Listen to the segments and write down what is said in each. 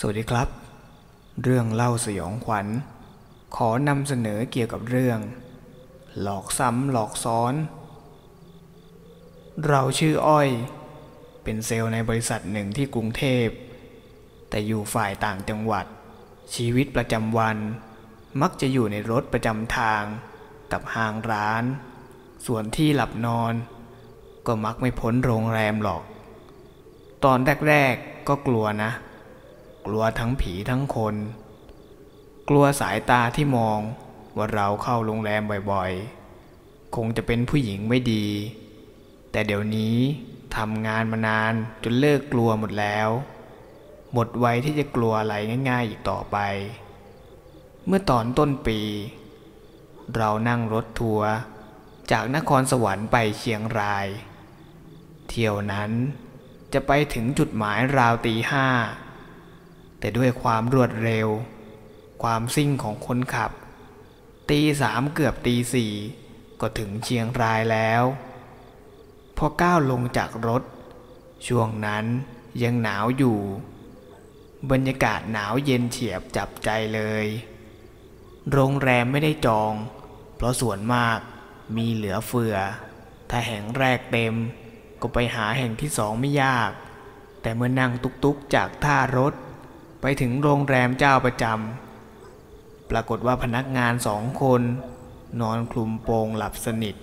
สวัสดีครับ เรื่องเล่าสยองขวัญ ขอนำเสนอเกี่ยวกับเรื่อง หลอกซ้ำหลอกซ้อน เราชื่ออ้อย เป็นเซลล์ในบริษัทหนึ่งที่กรุงเทพ แต่อยู่ฝ่ายต่างจังหวัด ชีวิตประจำวัน มักจะอยู่ในรถประจำทาง กับห้างร้าน ส่วนที่หลับนอน ก็มักไม่พ้นโรงแรมหรอก ตอนแรกๆก็กลัวนะ กลัวทั้งผีทั้งคน กลัวสายตาที่มองว่าเราเข้าโรงแรมบ่อยๆ คงจะเป็นผู้หญิงไม่ดี แต่เดี๋ยวนี้ทำงานมานานจนเลิกกลัวหมดแล้ว หมดวัยที่จะกลัวอะไรง่ายๆอีกต่อไป เมื่อตอนต้นปี เรานั่งรถทัวร์จากนครสวรรค์ไปเชียงราย เที่ยวนั้นจะไปถึงจุดหมายราวตีห้า แต่ด้วยความรวดเร็ว ความซิ่งของคนขับ ตีสามเกือบตีสี่ก็ถึงเชียงรายแล้ว พอก้าวลงจากรถ ช่วงนั้นยังหนาวอยู่ บรรยากาศหนาวเย็นเฉียบจับใจเลย โรงแรมไม่ได้จอง เพราะส่วนมากมีเหลือเฟือ ถ้าแห่งแรกเต็ม ก็ไปหาแห่งที่สองไม่ยาก แต่เมื่อนั่งตุกๆจากท่ารถ ไปถึงโรงแรมเจ้าประจำปรากฏว่าพนักงานสองคน นอนคลุมโปงหลับสนิท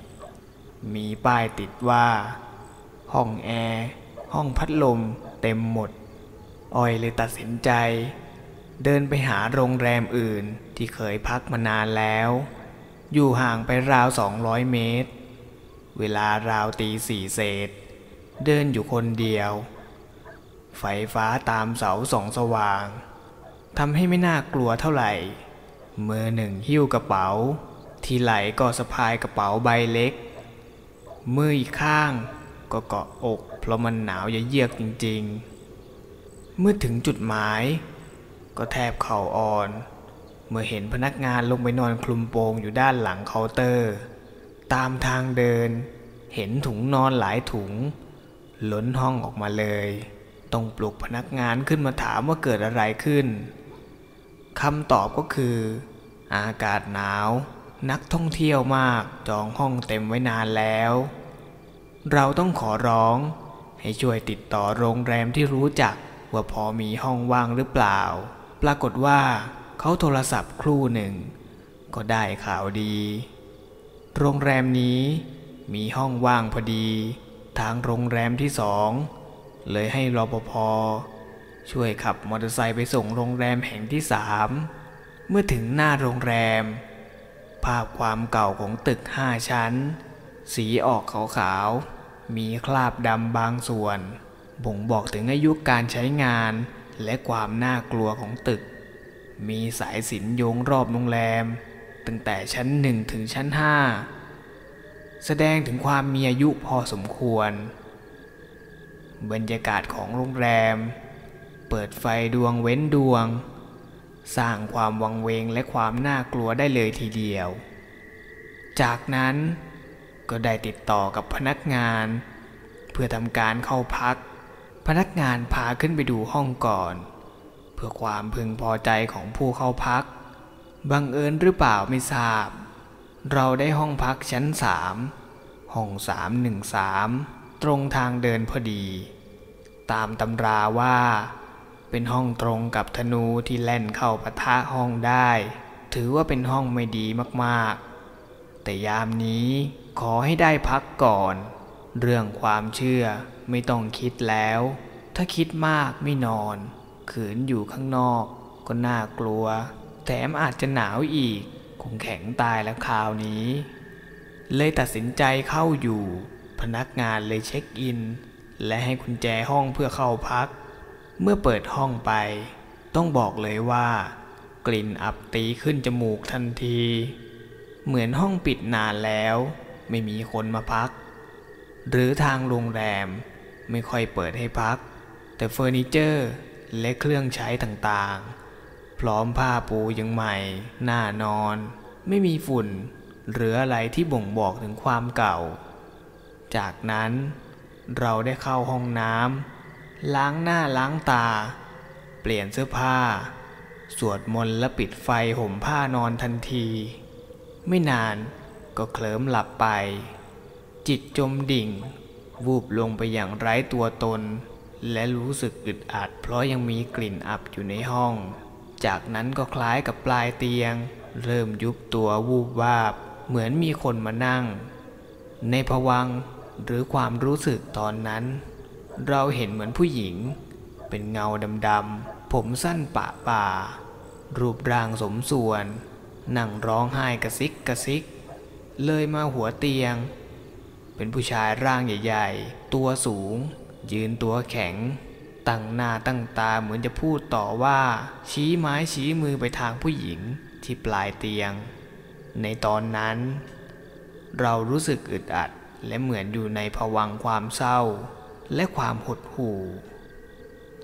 มีป้ายติดว่า ห้องแอร์ห้องพัดลมเต็มหมด ออยเลยตัดสินใจ เดินไปหาโรงแรมอื่นที่เคยพักมานานแล้ว อยู่ห่างไปราวสองร้อยเมตร เวลาราวตีสี่เศษ เดินอยู่คนเดียว ไฟฟ้าตามเสาส่องสว่างทำให้ไม่น่ากลัวเท่าไหร่ มือหนึ่งหิ้วกระเป๋า ที่ไหลก็สะพายกระเป๋าใบเล็ก มืออีกข้างก็เกาะอก เพราะมันหนาวเยือกจริงๆ เมื่อถึงจุดหมาย ก็แทบเข่าอ่อน เมื่อเห็นพนักงานลงไปนอนคลุมโปงอยู่ด้านหลังเคาน์เตอร์ ตามทางเดิน เห็นถุงนอนหลายถุง ล้นห้องออกมาเลย ต้องปลุกพนักงานขึ้นมาถามว่าเกิดอะไรขึ้นคำตอบก็คือ อากาศหนาว นักท่องเที่ยวมากจองห้องเต็มไว้นานแล้ว เราต้องขอร้อง ให้ช่วยติดต่อโรงแรมที่รู้จักว่าพอมีห้องว่างหรือเปล่า ปรากฏว่าเขาโทรศัพท์ครู่หนึ่ง ก็ได้ข่าวดี โรงแรมนี้มีห้องว่างพอดี ทางโรงแรมที่สอง เลยให้รปภช่วยขับมอเตอร์ไซค์ไปส่งโรงแรมแห่งที่สามเมื่อถึงหน้าโรงแรม ภาพความเก่าของตึกห้าชั้น สีออกขาวๆ มีคราบดำบางส่วน บ่งบอกถึงอายุการใช้งานและความน่ากลัวของตึก มีสายสินโยงรอบโรงแรม ตั้งแต่ชั้นหนึ่งถึงชั้นห้าแสดงถึงความมีอายุพอสมควร บรรยากาศของโรงแรม เปิดไฟดวงเว้นดวง สร้างความวังเวงและความน่ากลัวได้เลยทีเดียว จากนั้นก็ได้ติดต่อกับพนักงาน เพื่อทำการเข้าพัก พนักงานพาขึ้นไปดูห้องก่อน เพื่อความพึงพอใจของผู้เข้าพัก บังเอิญหรือเปล่าไม่ทราบ เราได้ห้องพักชั้นสามห้องสามหนึ่งสาม ตรงทางเดินพอดี ตามตำราว่า เป็นห้องตรงกับธนูที่แล่นเข้าปะทะห้องได้ ถือว่าเป็นห้องไม่ดีมากๆ แต่ยามนี้ขอให้ได้พักก่อน เรื่องความเชื่อไม่ต้องคิดแล้ว ถ้าคิดมากไม่นอน ขืนอยู่ข้างนอก ก็น่ากลัว แถมอาจจะหนาวอีก คงแข็งตายแล้วคราวนี้ เลยตัดสินใจเข้าอยู่ พนักงานเลยเช็คอิน และให้กุญแจห้องเพื่อเข้าพัก เมื่อเปิดห้องไป ต้องบอกเลยว่า กลิ่นอับตีขึ้นจมูกทันที เหมือนห้องปิดนานแล้ว ไม่มีคนมาพัก หรือทางโรงแรมไม่ค่อยเปิดให้พัก แต่เฟอร์นิเจอร์และเครื่องใช้ต่างๆ พร้อมผ้าปูยังใหม่น่านอน ไม่มีฝุ่น หรืออะไรที่บ่งบอกถึงความเก่า จากนั้นเราได้เข้าห้องน้ำล้างหน้าล้างตา เปลี่ยนเสื้อผ้า สวดมนต์และปิดไฟห่มผ้านอนทันที ไม่นานก็เคลิ้มหลับไป จิตจมดิ่ง วูบลงไปอย่างไร้ตัวตน และรู้สึกอึดอัดเพราะยังมีกลิ่นอับอยู่ในห้อง จากนั้นก็คล้ายกับปลายเตียง เริ่มยุบตัววูบวาบ เหมือนมีคนมานั่ง ในภวัง หรือความรู้สึกตอนนั้น เราเห็นเหมือนผู้หญิง เป็นเงาดำๆผมสั้นปะป่า รูปร่างสมส่วน นั่งร้องไห้กระซิกกระซิก เลยมาหัวเตียง เป็นผู้ชายร่างใหญ่ ๆ ตัวสูง ยืนตัวแข็ง ตั้งหน้าตั้งตาเหมือนจะพูดต่อว่า ชี้ไม้ชี้มือไปทางผู้หญิงที่ปลายเตียง ในตอนนั้น เรารู้สึกอึดอัด และเหมือนอยู่ในภวังค์ความเศร้า และความหดหู่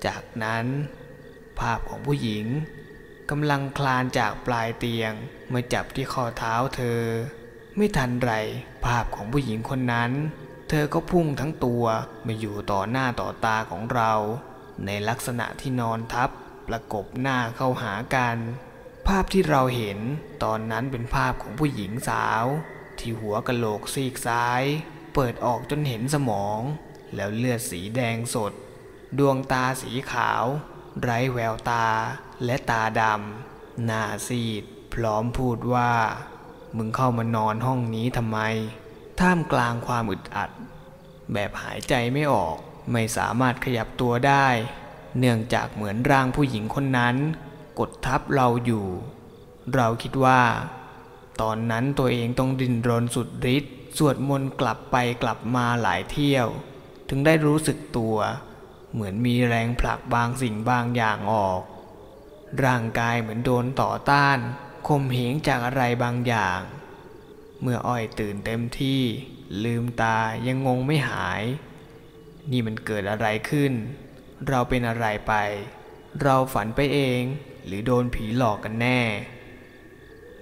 จากนั้น ภาพของผู้หญิงกำลังคลานจากปลายเตียงมาจับที่ข้อเท้าเธอ ไม่ทันไรภาพของผู้หญิงคนนั้น เธอก็พุ่งทั้งตัวมาอยู่ต่อหน้าต่อตาของเรา ในลักษณะที่นอนทับประกบหน้าเข้าหากัน ภาพที่เราเห็นตอนนั้นเป็นภาพของผู้หญิงสาว ที่หัวกะโหลกซีกซ้าย เปิดออกจนเห็นสมอง แล้วเลือดสีแดงสด ดวงตาสีขาว ไร้แววตาและตาดำหน้าซีด พร้อมพูดว่า มึงเข้ามานอนห้องนี้ทำไม ท่ามกลางความอึดอัด แบบหายใจไม่ออกไม่สามารถขยับตัวได้ เนื่องจากเหมือนร่างผู้หญิงคนนั้น กดทับเราอยู่ เราคิดว่า ตอนนั้นตัวเองต้องดิ้นรนสุดฤทธิ์สวดมนต์กลับไปกลับมาหลายเที่ยว ถึงได้รู้สึกตัว เหมือนมีแรงผลักบางสิ่งบางอย่างออก ร่างกายเหมือนโดนต่อต้านข่มเหงจากอะไรบางอย่าง เมื่ออ้อยตื่นเต็มที่ ลืมตายังงงไม่หาย นี่มันเกิดอะไรขึ้น เราเป็นอะไรไป เราฝันไปเอง หรือโดนผีหลอกกันแน่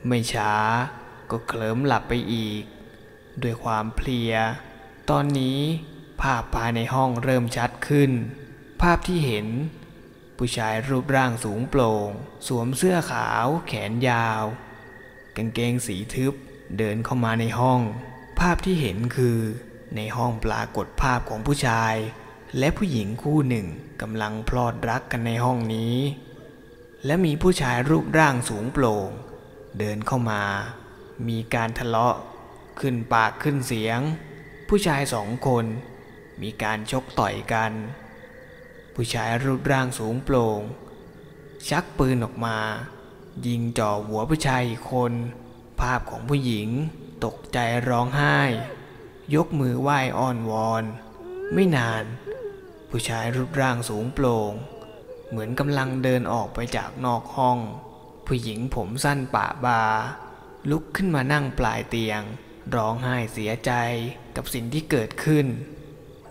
ไม่ช้าก็เคลิ้มหลับไปอีก ด้วยความเพลีย ตอนนี้ภาพภายในห้องเริ่มชัดขึ้น ภาพที่เห็น ผู้ชายรูปร่างสูงโปร่ง สวมเสื้อขาวแขนยาวกางเกงสีทึบเดินเข้ามาในห้อง ภาพที่เห็นคือในห้องปรากฏภาพของผู้ชาย และผู้หญิงคู่หนึ่งกำลังพลอดรักกันในห้องนี้ และมีผู้ชายรูปร่างสูงโปร่ง เดินเข้ามา มีการทะเลาะ ขึ้นปากขึ้นเสียง ผู้ชายสองคน มีการชกต่อยกัน ผู้ชายรูปร่างสูงโปร่ง ชักปืนออกมา ยิงจ่อหัวผู้ชายอีกคน ภาพของผู้หญิงตกใจร้องไห้ ยกมือไหว้อ้อนวอน ไม่นาน ผู้ชายรูปร่างสูงโปร่ง เหมือนกำลังเดินออกไปจากนอกห้อง ผู้หญิงผมสั้นปะบา ลุกขึ้นมานั่งปลายเตียง ร้องไห้เสียใจกับสิ่งที่เกิดขึ้น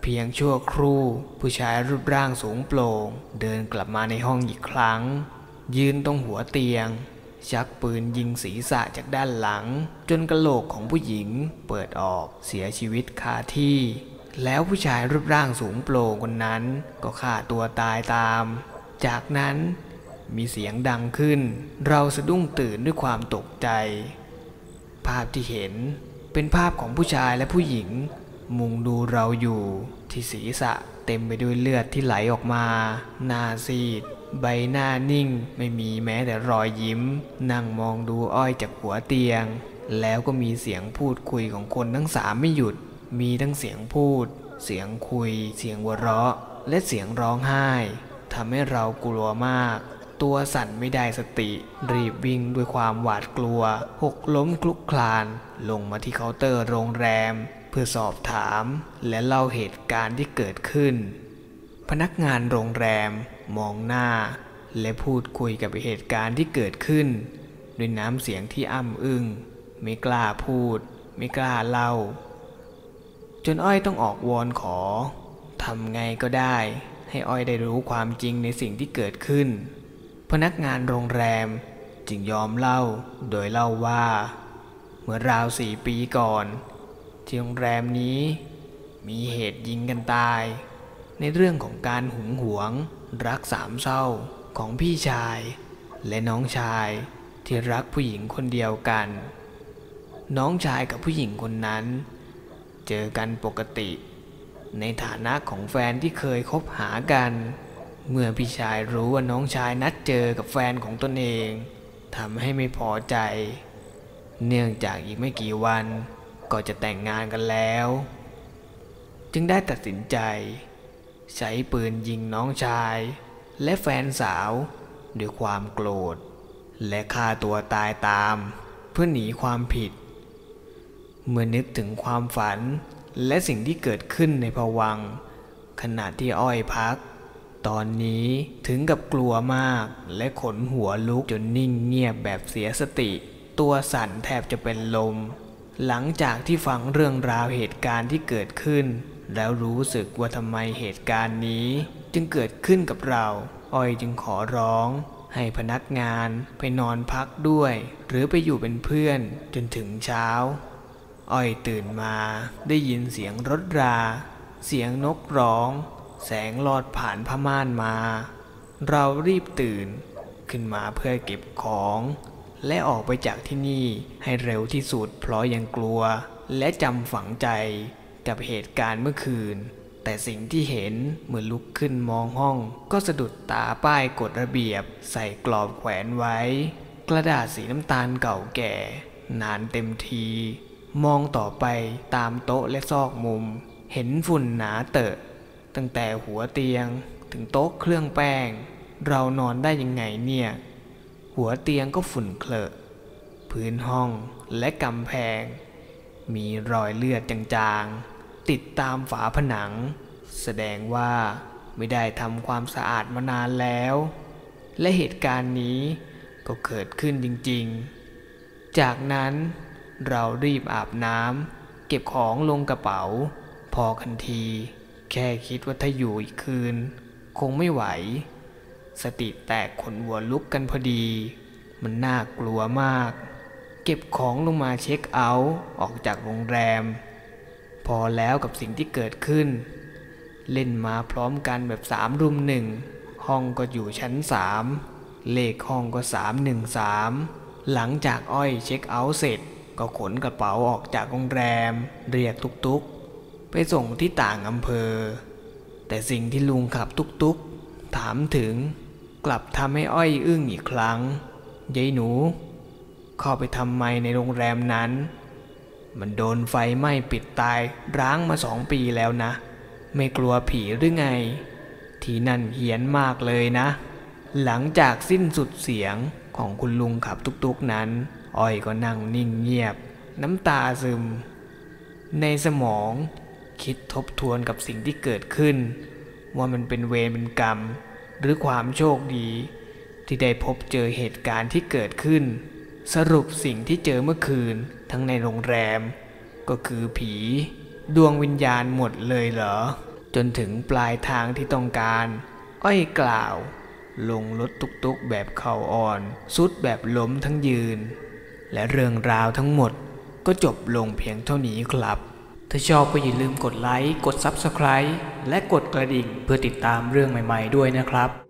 เพียงชั่วครู่ ผู้ชายรูปร่างสูงโปร่ง เดินกลับมาในห้องอีกครั้ง ยืนตรงหัวเตียง ชักปืนยิงศีรษะจากด้านหลัง จนกระโหลกของผู้หญิงเปิดออกเสียชีวิตคาที่ แล้วผู้ชายรูปร่างสูงโปร่งคนนั้นก็ฆ่าตัวตายตาม จากนั้น มีเสียงดังขึ้น เราสะดุ้งตื่นด้วยความตกใจ ภาพที่เห็นเป็นภาพของผู้ชายและผู้หญิง มุงดูเราอยู่ที่ศีรษะเต็มไปด้วยเลือดที่ไหลออกมา หน้าซีด ใบหน้านิ่งไม่มีแม้แต่รอยยิ้ม นั่งมองดูอ้อยจากหัวเตียง แล้วก็มีเสียงพูดคุยของคนทั้งสามไม่หยุด มีทั้งเสียงพูด เสียงคุย เสียงหัวเราะ และเสียงร้องไห้ทำให้เรากลัวมาก ตัวสั่นไม่ได้สติ รีบวิ่งด้วยความหวาดกลัว หกล้มคลุกคลาน ลงมาที่เคาน์เตอร์โรงแรม เพื่อสอบถาม และเล่าเหตุการณ์ที่เกิดขึ้น พนักงานโรงแรมมองหน้า และพูดคุยกับเหตุการณ์ที่เกิดขึ้น ด้วยน้ำเสียงที่อ้ำอึง้งไม่กล้าพูด ไม่กล้าเล่า จนอ้อยต้องออกวอนขอทำไงก็ได้ ให้อ้อยได้รู้ความจริงในสิ่งที่เกิดขึ้น พนักงานโรงแรมจึงยอมเล่าโดยเล่าว่า เมื่อราวสี่ปีก่อน ที่โรงแรมนี้มีเหตุยิงกันตาย ในเรื่องของการหึงหวง รักสามเศร้าของพี่ชาย และน้องชายที่รักผู้หญิงคนเดียวกัน น้องชายกับผู้หญิงคนนั้น เจอกันปกติ ในฐานะของแฟนที่เคยคบหากัน เมื่อพี่ชายรู้ว่าน้องชายนัดเจอกับแฟนของตนเองทำให้ไม่พอใจ เนื่องจากอีกไม่กี่วันก็จะแต่งงานกันแล้ว จึงได้ตัดสินใจ ใช้ปืนยิงน้องชาย และแฟนสาวด้วยความโกรธ และฆ่าตัวตายตาม เพื่อหนีความผิด เมื่อนึกถึงความฝันและสิ่งที่เกิดขึ้นในภวังขณะที่อ้อยพัก ตอนนี้ถึงกับกลัวมากและขนหัวลุกจนนิ่งเงียบแบบเสียสติ ตัวสั่นแทบจะเป็นลม หลังจากที่ฟังเรื่องราวเหตุการณ์ที่เกิดขึ้น แล้วรู้สึกว่าทำไมเหตุการณ์นี้ จึงเกิดขึ้นกับเรา อ้อยจึงขอร้อง ให้พนักงานไปนอนพักด้วย หรือไปอยู่เป็นเพื่อนจนถึงเช้า อ้อยตื่นมาได้ยินเสียงรถรา เสียงนกร้อง แสงลอดผ่านผ้าม่านมา เรารีบตื่นขึ้นมาเพื่อเก็บของ และออกไปจากที่นี่ให้เร็วที่สุดเพราะยังกลัว และจำฝังใจกับเหตุการณ์เมื่อคืน แต่สิ่งที่เห็นเมื่อลุกขึ้นมองห้อง ก็สะดุดตาป้ายกฎระเบียบ ใส่กรอบแขวนไว้ กระดาษสีน้ำตาลเก่าแก่ นานเต็มที มองต่อไปตามโต๊ะและซอกมุม เห็นฝุ่นหนาเตอะ ตั้งแต่หัวเตียงถึงโต๊ะเครื่องแป้ง เรานอนได้ยังไงเนี่ย หัวเตียงก็ฝุ่นเคลอะพื้นห้องและกำแพง มีรอยเลือดจางๆ ติดตามฝาผนัง แสดงว่าไม่ได้ทำความสะอาดมานานแล้ว และเหตุการณ์นี้ก็เกิดขึ้นจริงๆ จากนั้นเรารีบอาบน้ำเก็บของลงกระเป๋า พอคันที แค่คิดว่าถ้าอยู่อีกคืน คงไม่ไหว สติแตกขนหัวลุกกันพอดี มันน่ากลัวมาก เก็บของลงมาเช็คเอาท์ออกจากโรงแรม พอแล้วกับสิ่งที่เกิดขึ้น เล่นมาพร้อมกันแบบสามรุมหนึ่งห้องก็อยู่ชั้นสามเลขห้องก็สามหนึ่งสามหลังจากอ้อยเช็คเอาท์เสร็จ ก็ขนกระเป๋าออกจากโรงแรม เรียกตุกๆ ไปส่งที่ต่างอำเภอ แต่สิ่งที่ลุงขับตุกๆ ถามถึงกลับทำให้อ้อยอึ้งอีกครั้งยายหนู เข้าไปทำไมในโรงแรมนั้น มันโดนไฟไหม้ปิดตายร้างมาสองปีแล้วนะ ไม่กลัวผีหรือไง ที่นั่นเฮี้ยนมากเลยนะ หลังจากสิ้นสุดเสียงของคุณลุงขับตุกๆนั้น อ้อยก็นั่งนิ่งเงียบ น้ำตาซึม ในสมอง คิดทบทวนกับสิ่งที่เกิดขึ้น ว่ามันเป็นเวรเป็นกรรม หรือความโชคดี ที่ได้พบเจอเหตุการณ์ที่เกิดขึ้น สรุปสิ่งที่เจอเมื่อคืนทั้งในโรงแรม ก็คือผี ดวงวิญญาณหมดเลยเหรอ จนถึงปลายทางที่ต้องการ อ้อยกล่าว ลงรถตุกๆแบบเข่าอ่อนสุดแบบล้มทั้งยืน และเรื่องราวทั้งหมดก็จบลงเพียงเท่านี้ครับ ถ้าชอบก็อย่าลืมกดไลค์ กด Subscribe และกดกระดิ่งเพื่อติดตามเรื่องใหม่ ๆ ด้วยนะครับ